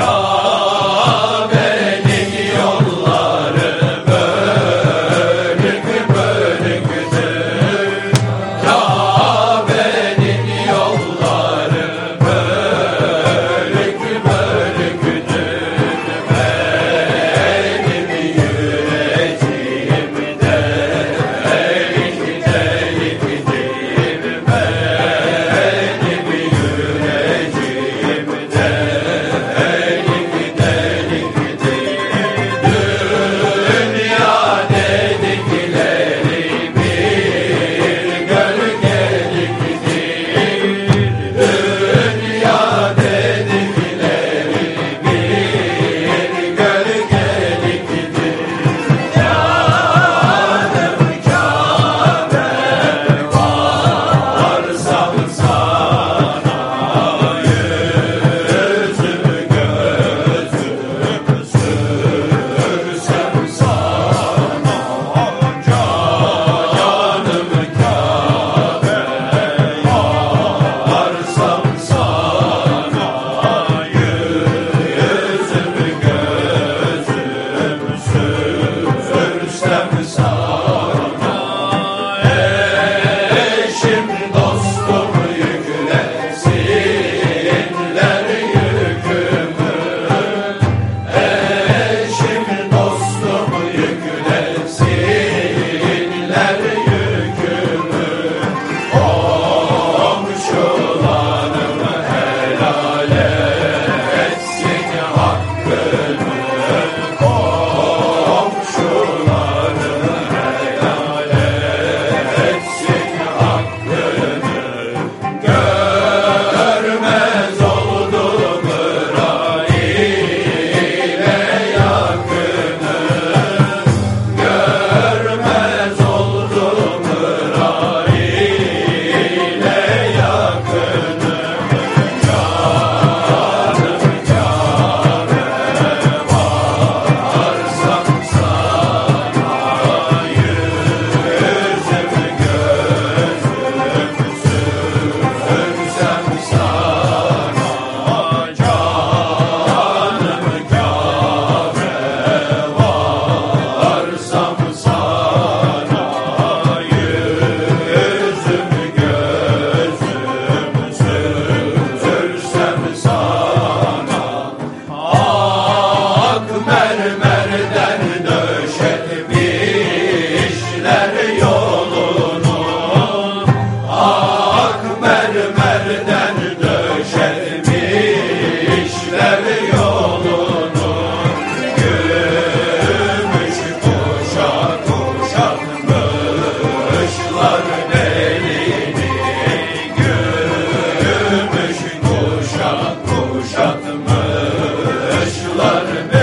God. Amen.